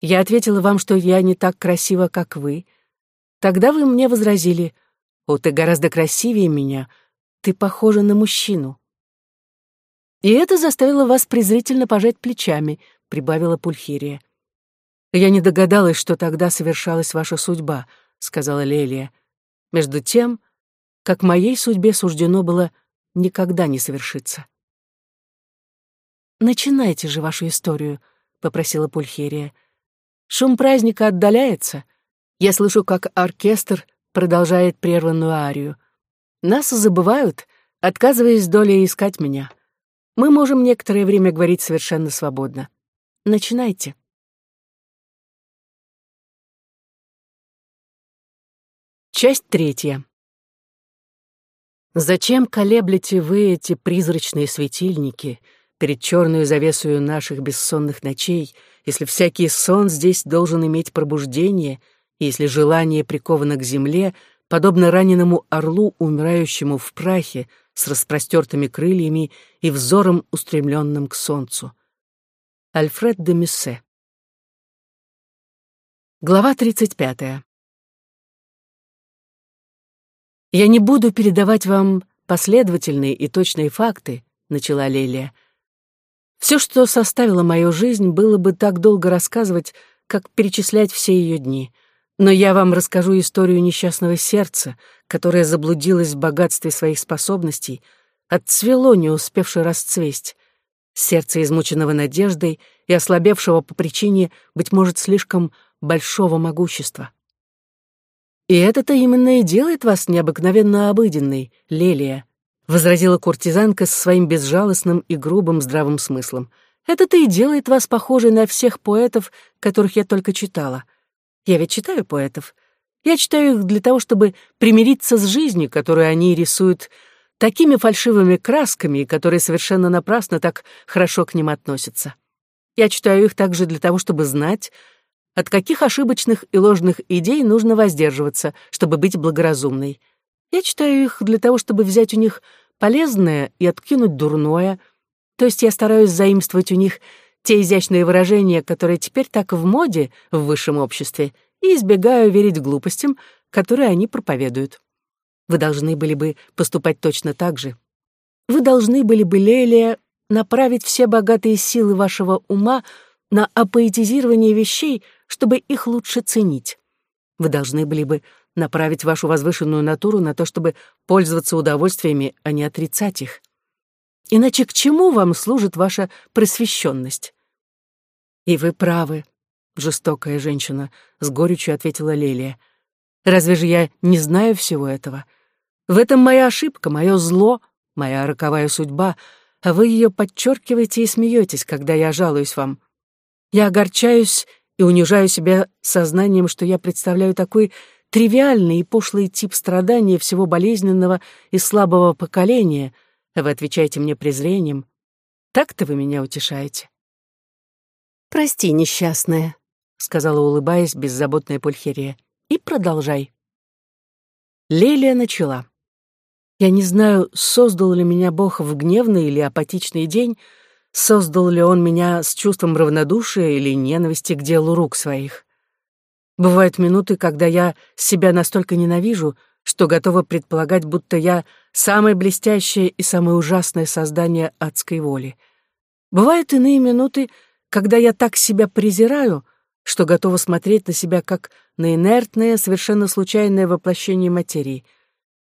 Я ответила вам, что я не так красива, как вы. Тогда вы мне возразили, «О, ты гораздо красивее меня, ты похожа на мужчину». И это заставило вас презрительно пожать плечами, прибавила Пульхирия. Я не догадалась, что тогда совершалась ваша судьба, сказала Лелия. Между тем, как моей судьбе суждено было никогда не совершиться. «Начинайте же вашу историю», — попросила Пульхерия. «Шум праздника отдаляется. Я слышу, как оркестр продолжает прерванную арию. Нас забывают, отказываясь долей искать меня. Мы можем некоторое время говорить совершенно свободно. Начинайте». Часть третья. Зачем колеблете вы эти призрачные светильники — перед черную завесою наших бессонных ночей, если всякий сон здесь должен иметь пробуждение, и если желание приковано к земле, подобно раненому орлу, умирающему в прахе, с распростертыми крыльями и взором, устремленным к солнцу. Альфред де Мюссе Глава 35. «Я не буду передавать вам последовательные и точные факты», — начала Лелия, — все, что составило мою жизнь, было бы так долго рассказывать, как перечислять все ее дни. Но я вам расскажу историю несчастного сердца, которое заблудилось в богатстве своих способностей, отцвело, не успевшее расцвесть. Сердце, измученного надеждой и ослабевшего по причине, быть может, слишком большого могущества. И это-то именно и делает вас необыкновенно обыденной, Лелия, возразила куртизанка со своим безжалостным и грубым здравым смыслом. «Это-то и делает вас похожей на всех поэтов, которых я только читала. Я ведь читаю поэтов. Я читаю их для того, чтобы примириться с жизнью, которую они рисуют такими фальшивыми красками, которые совершенно напрасно так хорошо к ним относятся. Я читаю их также для того, чтобы знать, от каких ошибочных и ложных идей нужно воздерживаться, чтобы быть благоразумной. Я читаю их для того, чтобы взять у них полезное и откинуть дурное, то есть я стараюсь заимствовать у них те изящные выражения, которые теперь так в моде в высшем обществе, и избегаю верить глупостям, которые они проповедуют. Вы должны были бы поступать точно так же. Вы должны были бы, Лелия, направить все богатые силы вашего ума на апоэтизирование вещей, чтобы их лучше ценить. Вы должны были бы направить вашу возвышенную натуру на то, чтобы пользоваться удовольствиями, а не отрицать их. Иначе к чему вам служит ваша просвещенность? И вы правы, жестокая женщина, с горечью ответила Лелия. Разве же я не знаю всего этого? В этом моя ошибка, мое зло, моя роковая судьба, а вы ее подчеркиваете и смеетесь, когда я жалуюсь вам. Я огорчаюсь и унижаю себя сознанием, что я представляю такой тривиальный и пошлый тип страдания всего болезненного и слабого поколения, а вы отвечаете мне презрением. Так-то вы меня утешаете. «Прости, несчастная», — сказала, улыбаясь, беззаботная Пульхерия, — «и продолжай». Лелия начала. «Я не знаю, создал ли меня Бог в гневный или апатичный день, создал ли он меня с чувством равнодушия или ненависти к делу рук своих. Бывают минуты, когда я себя настолько ненавижу, что готова предполагать, будто я самое блестящее и самое ужасное создание адской воли. Бывают иные минуты, когда я так себя презираю, что готова смотреть на себя как на инертное, совершенно случайное воплощение материи.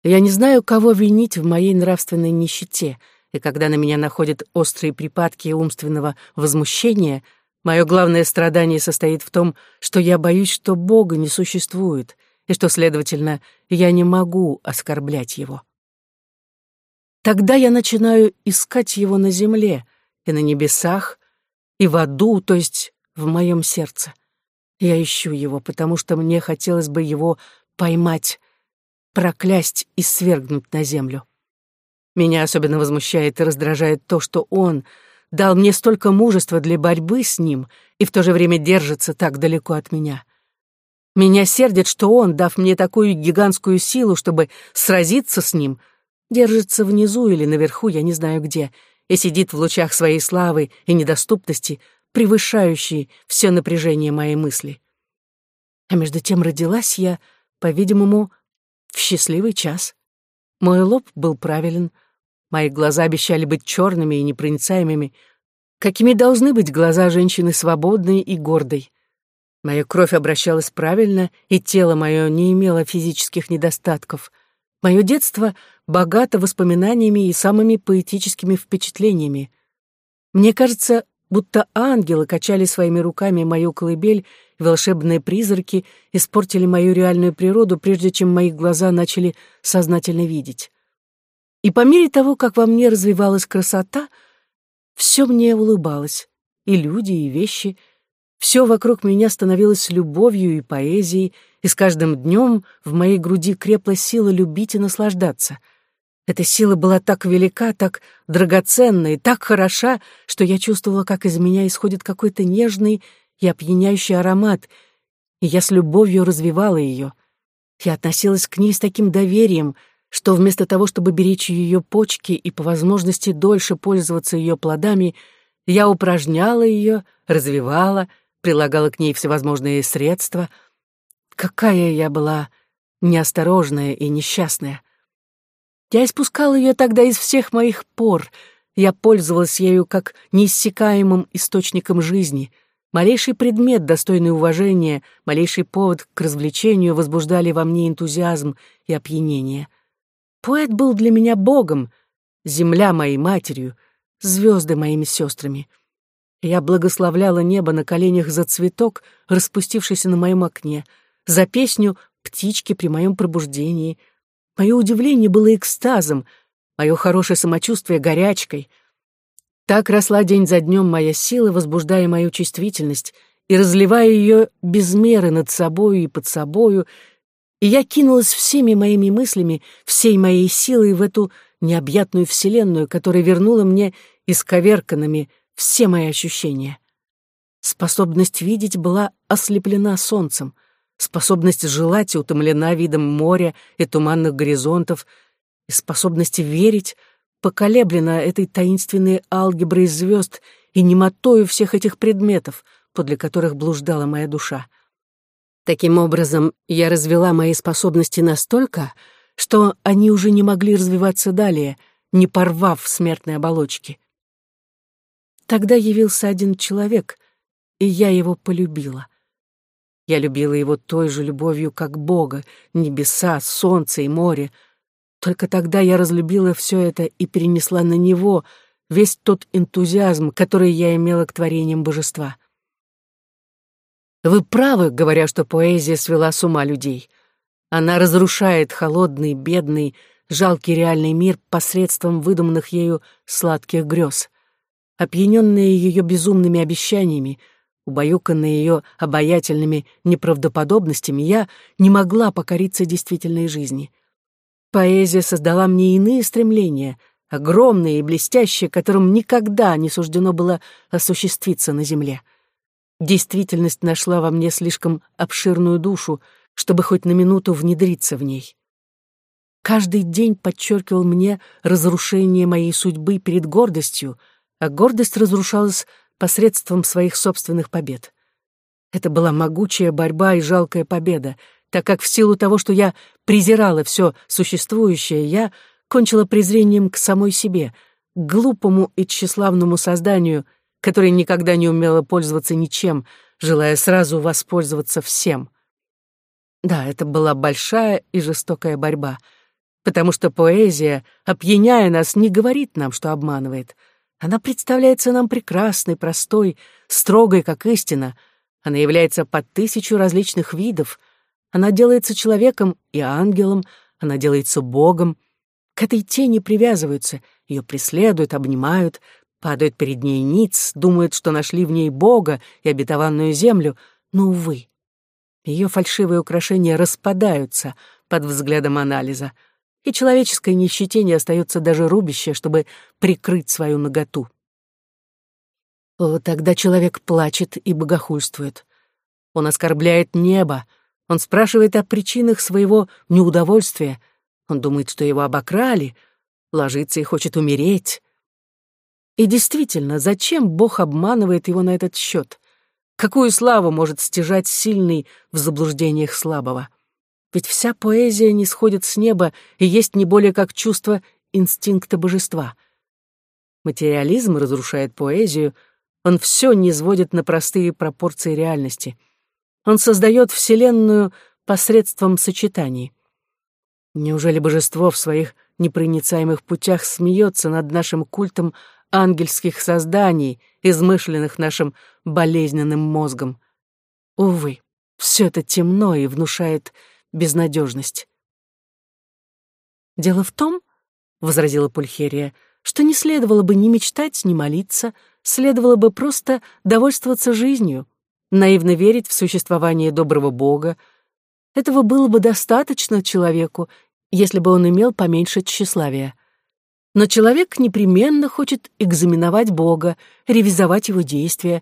Я не знаю, кого винить в моей нравственной нищете, и когда на меня находят острые припадки умственного возмущения — Мое главное страдание состоит в том, что я боюсь, что Бога не существует, и что, следовательно, я не могу оскорблять Его. Тогда я начинаю искать Его на земле и на небесах, и в аду, то есть в моем сердце. Я ищу Его, потому что мне хотелось бы Его поймать, проклясть и свергнуть на землю. Меня особенно возмущает и раздражает то, что Он — дал мне столько мужества для борьбы с ним и в то же время держится так далеко от меня. Меня сердит, что он, дав мне такую гигантскую силу, чтобы сразиться с ним, держится внизу или наверху, я не знаю где, и сидит в лучах своей славы и недоступности, превышающий все напряжение моей мысли. А между тем родилась я, по-видимому, в счастливый час. Мой лоб был правилен, мои глаза обещали быть черными и непроницаемыми, какими должны быть глаза женщины свободной и гордой. Моя кровь обращалась правильно, и тело мое не имело физических недостатков. Мое детство богато воспоминаниями и самыми поэтическими впечатлениями. Мне кажется, будто ангелы качали своими руками мою колыбель, волшебные призраки испортили мою реальную природу, прежде чем мои глаза начали сознательно видеть. И по мере того, как во мне развивалась красота, все мне улыбалось, и люди, и вещи — все вокруг меня становилось любовью и поэзией, и с каждым днем в моей груди крепла сила любить и наслаждаться. Эта сила была так велика, так драгоценна и так хороша, что я чувствовала, как из меня исходит какой-то нежный и опьяняющий аромат, и я с любовью развивала ее. Я относилась к ней с таким доверием, что вместо того, чтобы беречь ее почки и по возможности дольше пользоваться ее плодами, я упражняла ее, развивала — прилагала к ней всевозможные средства. Какая я была неосторожная и несчастная. Я испускала ее тогда из всех моих пор. Я пользовалась ею как неиссякаемым источником жизни. Малейший предмет, достойный уважения, малейший повод к развлечению возбуждали во мне энтузиазм и опьянение. Поэт был для меня богом, земля моей матерью, звезды моими сестрами — я благословляла небо на коленях за цветок, распустившийся на моем окне, за песню птички при моем пробуждении. Мое удивление было экстазом, мое хорошее самочувствие — горячкой. Так росла день за днем моя сила, возбуждая мою чувствительность и разливая ее без меры над собою и под собою, и я кинулась всеми моими мыслями, всей моей силой в эту необъятную вселенную, которая вернула мне исковерканными, все мои ощущения. Способность видеть была ослеплена солнцем, способность желать утомлена видом моря и туманных горизонтов, и способность верить поколеблена этой таинственной алгеброй звезд и немотою всех этих предметов, подле которых блуждала моя душа. Таким образом, я развела мои способности настолько, что они уже не могли развиваться далее, не порвав смертной оболочки. Тогда явился один человек, и я его полюбила. Я любила его той же любовью, как Бога, небеса, солнце и море. Только тогда я разлюбила все это и перенесла на него весь тот энтузиазм, который я имела к творениям божества. Вы правы, говоря, что поэзия свела с ума людей. Она разрушает холодный, бедный, жалкий реальный мир посредством выдуманных ею сладких грез. Опьяненные ее безумными обещаниями, убаюканные ее обаятельными неправдоподобностями, я не могла покориться действительной жизни. Поэзия создала мне иные стремления, огромные и блестящие, которым никогда не суждено было осуществиться на земле. Действительность нашла во мне слишком обширную душу, чтобы хоть на минуту внедриться в ней. Каждый день подчеркивал мне разрушение моей судьбы перед гордостью — а гордость разрушалась посредством своих собственных побед. Это была могучая борьба и жалкая победа, так как в силу того, что я презирала все существующее, я кончила презрением к самой себе, к глупому и тщеславному созданию, которое никогда не умело пользоваться ничем, желая сразу воспользоваться всем. Да, это была большая и жестокая борьба, потому что поэзия, опьяняя нас, не говорит нам, что обманывает — она представляется нам прекрасной, простой, строгой, как истина. Она является под тысячу различных видов. Она делается человеком и ангелом, она делается Богом. К этой тени привязываются, ее преследуют, обнимают, падают перед ней ниц, думают, что нашли в ней Бога и обетованную землю, но, увы, ее фальшивые украшения распадаются под взглядом анализа — и человеческой нищете не остается даже рубища, чтобы прикрыть свою наготу. Вот тогда человек плачет и богохульствует. Он оскорбляет небо, он спрашивает о причинах своего неудовольствия, он думает, что его обокрали, ложится и хочет умереть. И действительно, зачем Бог обманывает его на этот счет? Какую славу может стяжать сильный в заблуждениях слабого? Ведь вся поэзия не сходит с неба и есть не более как чувство инстинкта божества. Материализм разрушает поэзию, он все низводит на простые пропорции реальности. Он создает Вселенную посредством сочетаний. Неужели божество в своих непроницаемых путях смеется над нашим культом ангельских созданий, измышленных нашим болезненным мозгом? Увы, все это темно и внушает безнадежность. «Дело в том, — возразила Пульхерия, — что не следовало бы ни мечтать, ни молиться, следовало бы просто довольствоваться жизнью, наивно верить в существование доброго Бога. Этого было бы достаточно человеку, если бы он имел поменьше тщеславия. Но человек непременно хочет экзаменовать Бога, ревизовать его действия.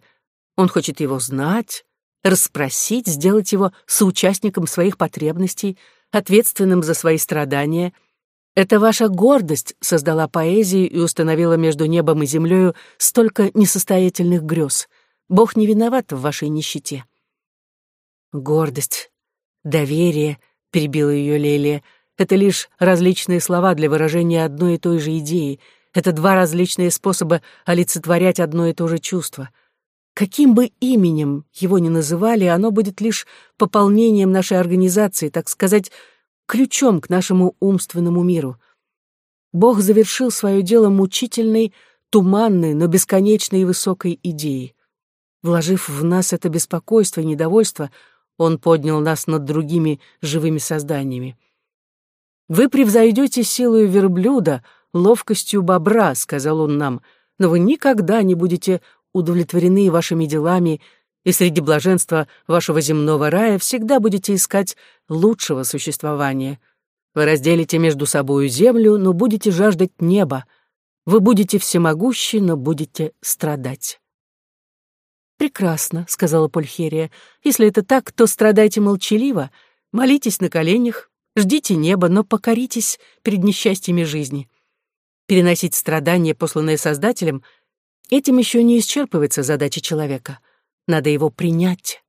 Он хочет его знать, расспросить, сделать его соучастником своих потребностей, ответственным за свои страдания. Это ваша гордость создала поэзию и установила между небом и землею столько несостоятельных грез. Бог не виноват в вашей нищете. Гордость, доверие, перебила ее Лелия, это лишь различные слова для выражения одной и той же идеи. Это два различные способа олицетворять одно и то же чувство. Каким бы именем его ни называли, оно будет лишь пополнением нашей организации, так сказать, ключом к нашему умственному миру. Бог завершил свое дело мучительной, туманной, но бесконечной и высокой идеей. Вложив в нас это беспокойство и недовольство, Он поднял нас над другими живыми созданиями. «Вы превзойдете силою верблюда, ловкостью бобра», — сказал он нам, «но вы никогда не будете удовлетворены вашими делами, и среди блаженства вашего земного рая всегда будете искать лучшего существования. Вы разделите между собою землю, но будете жаждать неба. Вы будете всемогущи, но будете страдать». «Прекрасно», — сказала Пульхерия. «Если это так, то страдайте молчаливо, молитесь на коленях, Ждите неба, но покоритесь перед несчастьями жизни. Переносить страдания, посланные Создателем, этим еще не исчерпывается задача человека. Надо его принять.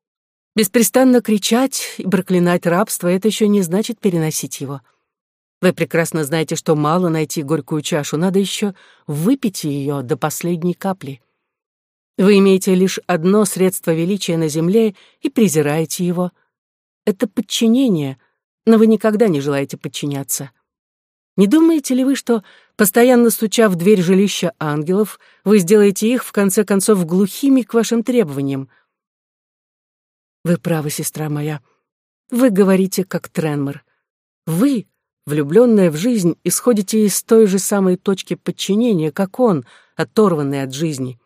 Беспрестанно кричать и проклинать рабство — это еще не значит переносить его. Вы прекрасно знаете, что мало найти горькую чашу, надо еще выпить ее до последней капли. Вы имеете лишь одно средство величия на земле и презираете его. Это подчинение, но вы никогда не желаете подчиняться. Не думаете ли вы, что, постоянно стуча в дверь жилища ангелов, вы сделаете их, в конце концов, глухими к вашим требованиям? Вы правы, сестра моя. Вы говорите, как Тренмер. Вы, влюбленная в жизнь, исходите из той же самой точки подчинения, как он, оторванный от жизни.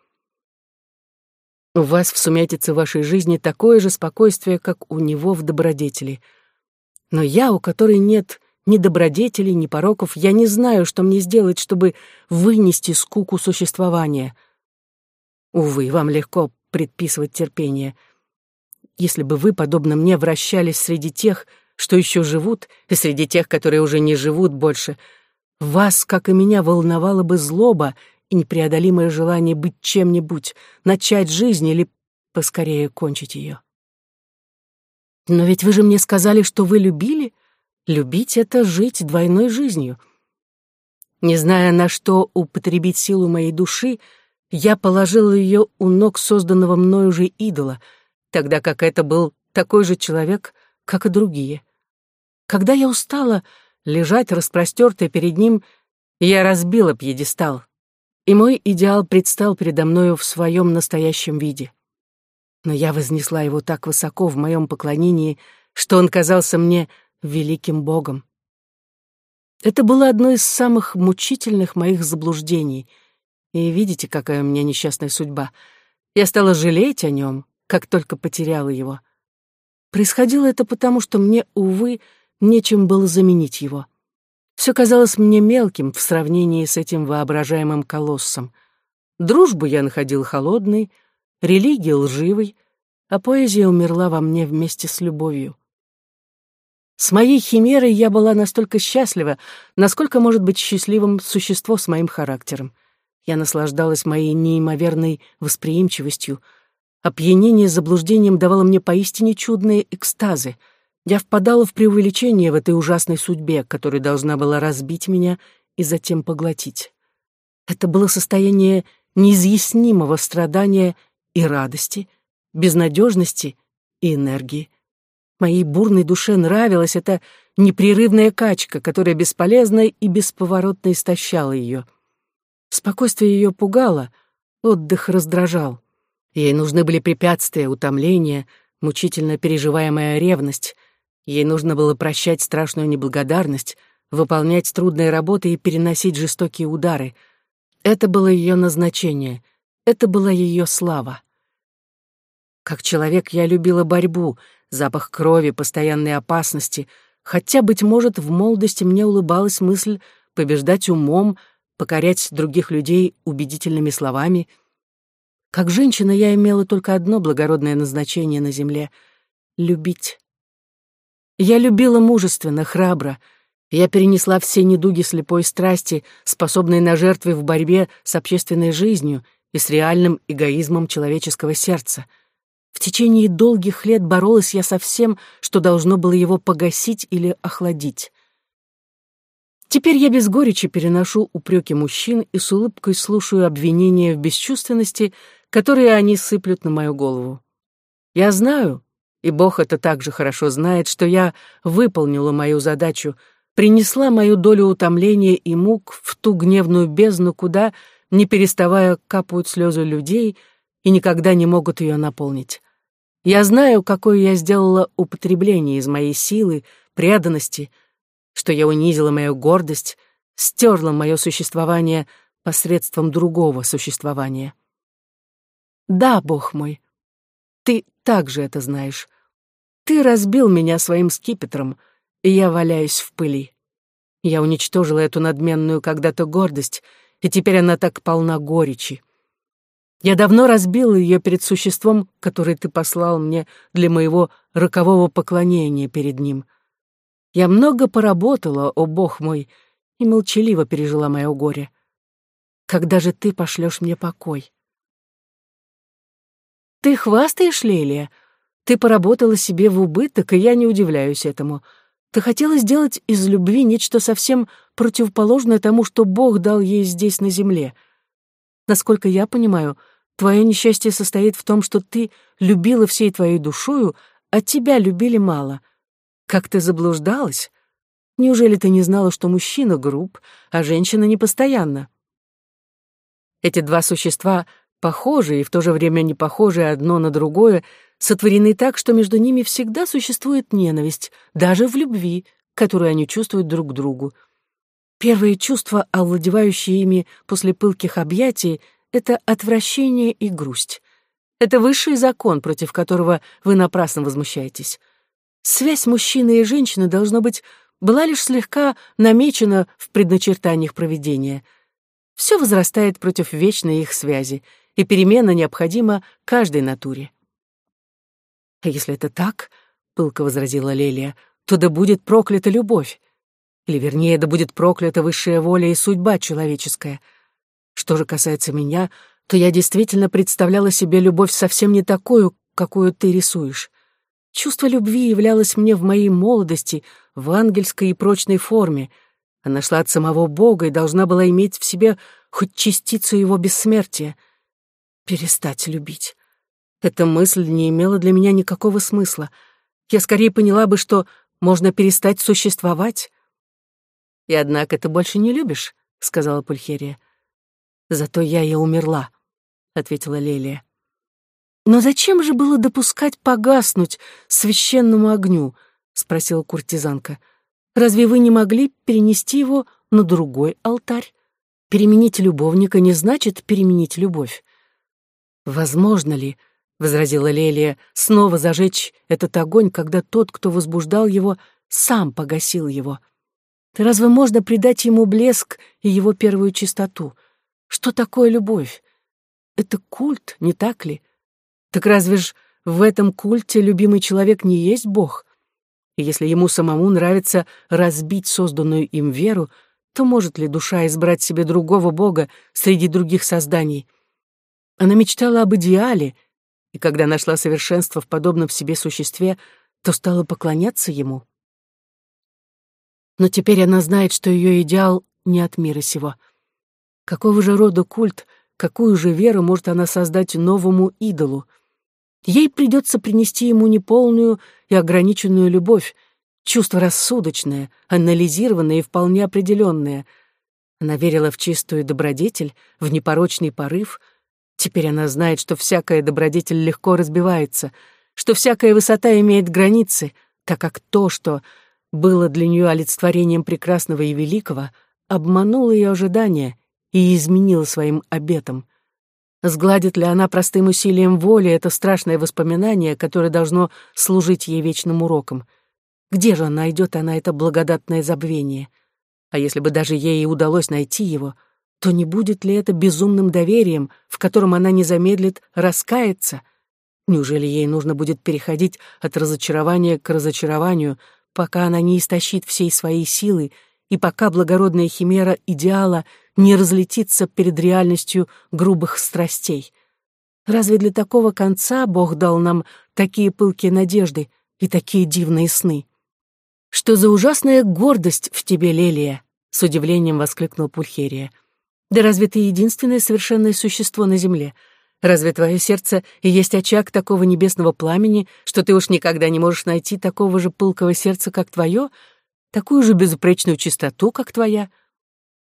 У вас в сумятице вашей жизни такое же спокойствие, как у него в добродетели — но я, у которой нет ни добродетелей, ни пороков, я не знаю, что мне сделать, чтобы вынести скуку существования. Увы, вам легко предписывать терпение. Если бы вы, подобно мне, вращались среди тех, что еще живут, и среди тех, которые уже не живут больше, вас, как и меня, волновала бы злоба и непреодолимое желание быть чем-нибудь, начать жизнь или поскорее кончить ее. Но ведь вы же мне сказали, что вы любили. Любить — это жить двойной жизнью. Не зная, на что употребить силу моей души, я положила ее у ног созданного мною же идола, тогда как это был такой же человек, как и другие. Когда я устала лежать распростертая перед ним, я разбила пьедестал, и мой идеал предстал передо мною в своем настоящем виде но я вознесла его так высоко в моем поклонении, что он казался мне великим богом. Это было одно из самых мучительных моих заблуждений. И видите, какая у меня несчастная судьба. Я стала жалеть о нем, как только потеряла его. Происходило это потому, что мне, увы, нечем было заменить его. Все казалось мне мелким в сравнении с этим воображаемым колоссом. Дружбу я находил холодной, религия лживой, а поэзия умерла во мне вместе с любовью. С моей химерой я была настолько счастлива, насколько может быть счастливым существо с моим характером. Я наслаждалась моей неимоверной восприимчивостью. Опьянение заблуждением давало мне поистине чудные экстазы. Я впадала в преувеличение в этой ужасной судьбе, которая должна была разбить меня и затем поглотить. Это было состояние неизъяснимого страдания и радости, безнадежности и энергии. Моей бурной душе нравилась эта непрерывная качка, которая бесполезно и бесповоротно истощала ее. Спокойствие ее пугало, отдых раздражал. Ей нужны были препятствия, утомления, мучительно переживаемая ревность. Ей нужно было прощать страшную неблагодарность, выполнять трудные работы и переносить жестокие удары. Это было ее назначение, это была ее слава. Как человек я любила борьбу, запах крови, постоянной опасности, хотя, быть может, в молодости мне улыбалась мысль побеждать умом, покорять других людей убедительными словами. Как женщина я имела только одно благородное назначение на земле — любить. Я любила мужественно, храбро. Я перенесла все недуги слепой страсти, способные на жертвы в борьбе с общественной жизнью и с реальным эгоизмом человеческого сердца. В течение долгих лет боролась я со всем, что должно было его погасить или охладить. Теперь я без горечи переношу упреки мужчин и с улыбкой слушаю обвинения в бесчувственности, которые они сыплют на мою голову. Я знаю, и Бог это также хорошо знает, что я выполнила мою задачу, принесла мою долю утомления и мук в ту гневную бездну, куда, не переставая, капают слезы людей и никогда не могут ее наполнить. Я знаю, какое я сделала употребление из моей силы, преданности — что я унизила мою гордость, стерла мое существование посредством другого существования. Да, Бог мой, ты также это знаешь. Ты разбил меня своим скипетром, и я валяюсь в пыли. Я уничтожила эту надменную когда-то гордость, и теперь она так полна горечи. Я давно разбила ее перед существом, которое ты послал мне для моего рокового поклонения перед ним — я много поработала, о бог мой, и молчаливо пережила мое горе. Когда же ты пошлешь мне покой? Ты хвастаешь, Лелия? Ты поработала себе в убыток, и я не удивляюсь этому. Ты хотела сделать из любви нечто совсем противоположное тому, что Бог дал ей здесь, на земле. Насколько я понимаю, твое несчастье состоит в том, что ты любила всей твоей душою, а тебя любили мало. Как ты заблуждалась? Неужели ты не знала, что мужчина груб, а женщина непостоянна? Эти два существа, похожие и в то же время не похожие одно на другое, сотворены так, что между ними всегда существует ненависть, даже в любви, которую они чувствуют друг к другу. Первые чувства, овладевающие ими после пылких объятий, это отвращение и грусть. Это высший закон, против которого вы напрасно возмущаетесь. Связь мужчины и женщины, должно быть, была лишь слегка намечена в предначертаниях проведения. Все возрастает против вечной их связи, и перемена необходима каждой натуре. «А если это так, — пылко возразила Лелия, — то да будет проклята любовь. Или, вернее, да будет проклята высшая воля и судьба человеческая. Что же касается меня, то я действительно представляла себе любовь совсем не такую, какую ты рисуешь. Чувство любви являлось мне в моей молодости в ангельской и прочной форме. Она шла от самого Бога и должна была иметь в себе хоть частицу его бессмертия. Перестать любить. Эта мысль не имела для меня никакого смысла. Я скорее поняла бы, что можно перестать существовать. «И однако ты больше не любишь», — сказала Пульхерия. «Зато я и умерла», — ответила Лелия. «Но зачем же было допускать погаснуть священному огню?» — спросила куртизанка. «Разве вы не могли перенести его на другой алтарь? Переменить любовника не значит переменить любовь». «Возможно ли, — возразила Лелия, — снова зажечь этот огонь, когда тот, кто возбуждал его, сам погасил его? Разве можно придать ему блеск и его первую чистоту? Что такое любовь? Это культ, не так ли? Так разве ж в этом культе любимый человек не есть Бог? И если ему самому нравится разбить созданную им веру, то может ли душа избрать себе другого бога среди других созданий? Она мечтала об идеале, и когда нашла совершенство в подобном себе существе, то стала поклоняться ему. Но теперь она знает, что ее идеал не от мира сего. Какого же рода культ, какую же веру может она создать новому идолу? Ей придется принести ему неполную и ограниченную любовь, чувство рассудочное, анализированное и вполне определенное. Она верила в чистую добродетель, в непорочный порыв. Теперь она знает, что всякая добродетель легко разбивается, что всякая высота имеет границы, так как то, что было для нее олицетворением прекрасного и великого, обмануло ее ожидания и изменило своим обетом. Сгладит ли она простым усилием воли это страшное воспоминание, которое должно служить ей вечным уроком? Где же найдет она это благодатное забвение? А если бы даже ей удалось найти его, то не будет ли это безумным доверием, в котором она не замедлит раскаяться? Неужели ей нужно будет переходить от разочарования к разочарованию, пока она не истощит всей своей силы и пока благородная химера идеала не разлетится перед реальностью грубых страстей. Разве для такого конца Бог дал нам такие пылкие надежды и такие дивные сны? «Что за ужасная гордость в тебе, Лелия!» — с удивлением воскликнул Пульхерия. «Да разве ты единственное совершенное существо на земле? Разве твое сердце и есть очаг такого небесного пламени, что ты уж никогда не можешь найти такого же пылкого сердца, как твое, такую же безупречную чистоту, как твоя?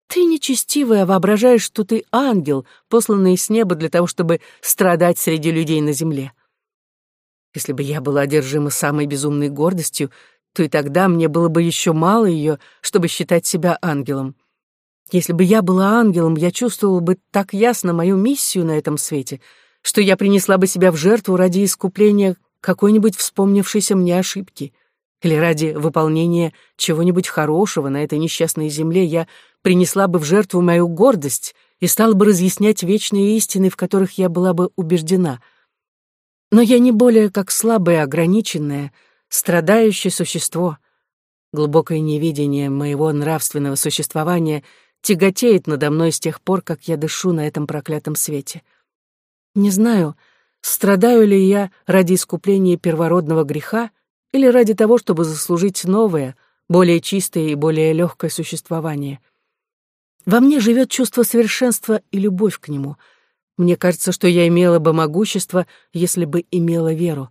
Ты нечестивая, воображаешь, что ты ангел, посланный с неба для того, чтобы страдать среди людей на земле. Если бы я была одержима самой безумной гордостью, то и тогда мне было бы еще мало ее, чтобы считать себя ангелом. Если бы я была ангелом, я чувствовала бы так ясно мою миссию на этом свете, что я принесла бы себя в жертву ради искупления какой-нибудь вспомнившейся мне ошибки — или ради выполнения чего-нибудь хорошего на этой несчастной земле я принесла бы в жертву мою гордость и стала бы разъяснять вечные истины, в которых я была бы убеждена. Но я не более как слабое, ограниченное, страдающее существо. Глубокое невидение моего нравственного существования тяготеет надо мной с тех пор, как я дышу на этом проклятом свете. Не знаю, страдаю ли я ради искупления первородного греха, или ради того, чтобы заслужить новое, более чистое и более легкое существование. Во мне живет чувство совершенства и любовь к нему. Мне кажется, что я имела бы могущество, если бы имела веру.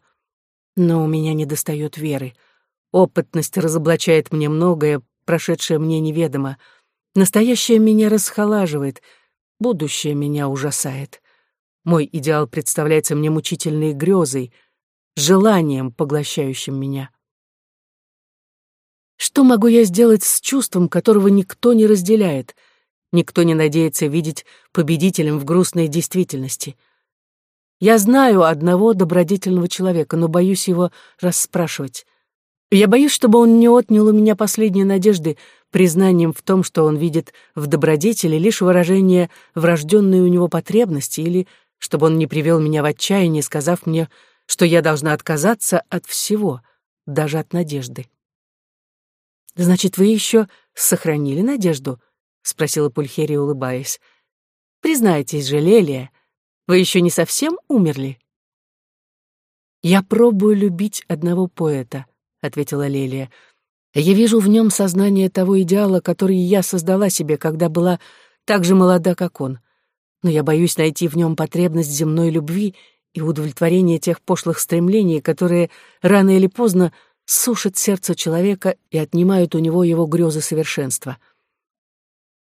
Но у меня недостает веры. Опытность разоблачает мне многое, прошедшее мне неведомо. Настоящее меня расхолаживает, будущее меня ужасает. Мой идеал представляется мне мучительной грезой — желанием, поглощающим меня. Что могу я сделать с чувством, которого никто не разделяет, никто не надеется видеть победителем в грустной действительности? Я знаю одного добродетельного человека, но боюсь его расспрашивать. Я боюсь, чтобы он не отнял у меня последние надежды признанием в том, что он видит в добродетели лишь выражение врожденной у него потребности, или чтобы он не привел меня в отчаяние, сказав мне, что я должна отказаться от всего, даже от надежды. «Значит, вы еще сохранили надежду?» — спросила Пульхерия, улыбаясь. «Признайтесь же, Лелия, вы еще не совсем умерли?» «Я пробую любить одного поэта», — ответила Лелия. «Я вижу в нем сознание того идеала, который я создала себе, когда была так же молода, как он. Но я боюсь найти в нем потребность земной любви и удовлетворение тех пошлых стремлений, которые рано или поздно сушат сердце человека и отнимают у него его грезы совершенства.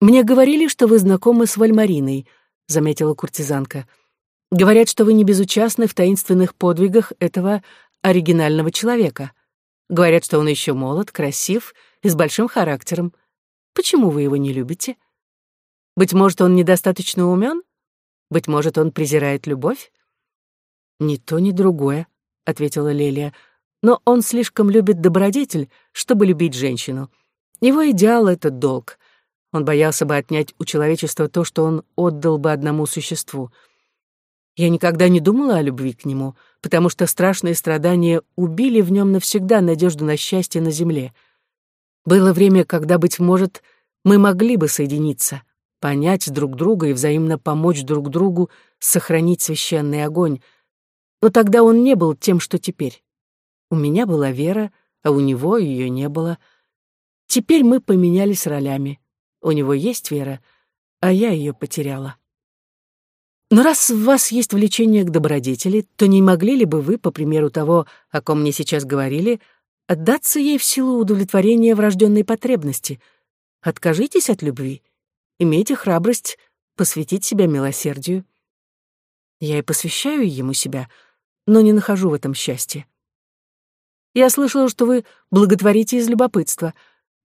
«Мне говорили, что вы знакомы с Вальмариной», — заметила куртизанка. «Говорят, что вы не безучастны в таинственных подвигах этого оригинального человека. Говорят, что он еще молод, красив и с большим характером. Почему вы его не любите? Быть может, он недостаточно умен? Быть может, он презирает любовь? «Ни то, ни другое», — ответила Лелия. «Но он слишком любит добродетель, чтобы любить женщину. Его идеал — это долг. Он боялся бы отнять у человечества то, что он отдал бы одному существу. Я никогда не думала о любви к нему, потому что страшные страдания убили в нем навсегда надежду на счастье на земле. Было время, когда, быть может, мы могли бы соединиться, понять друг друга и взаимно помочь друг другу сохранить священный огонь. Но тогда он не был тем, что теперь. У меня была вера, а у него ее не было. Теперь мы поменялись ролями. У него есть вера, а я ее потеряла. Но раз в вас есть влечение к добродетели, то не могли ли бы вы, по примеру того, о ком мне сейчас говорили, отдаться ей в силу удовлетворения врожденной потребности? Откажитесь от любви. Имейте храбрость посвятить себя милосердию. Я и посвящаю ему себя, но не нахожу в этом счастья. Я слышала, что вы благотворите из любопытства.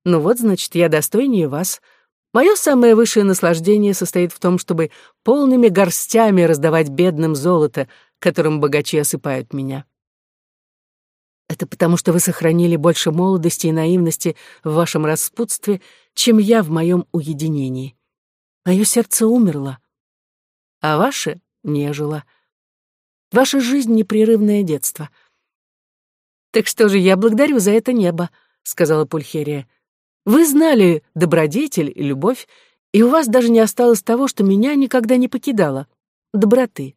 Ну вот, значит, я достойнее вас — Мое самое высшее наслаждение состоит в том, чтобы полными горстями раздавать бедным золото, которым богачи осыпают меня. Это потому, что вы сохранили больше молодости и наивности в вашем распутстве, чем я в моем уединении. Мое сердце умерло, а ваше не жило. Ваша жизнь — непрерывное детство. «Так что же, я благодарю за это небо», — сказала Пульхерия. Вы знали добродетель и любовь, и у вас даже не осталось того, что меня никогда не покидало — доброты.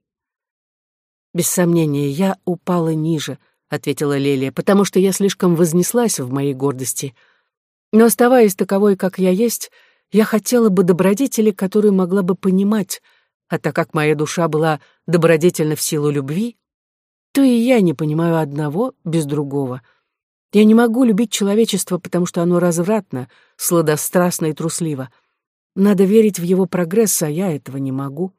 «Без сомнения, я упала ниже», — ответила Лелия, «потому что я слишком вознеслась в моей гордости. Но оставаясь таковой, как я есть, я хотела бы добродетели, которую могла бы понимать, а так как моя душа была добродетельна в силу любви, то и я не понимаю одного без другого — я не могу любить человечество, потому что оно развратно, сладострастно и трусливо. Надо верить в его прогресс, а я этого не могу.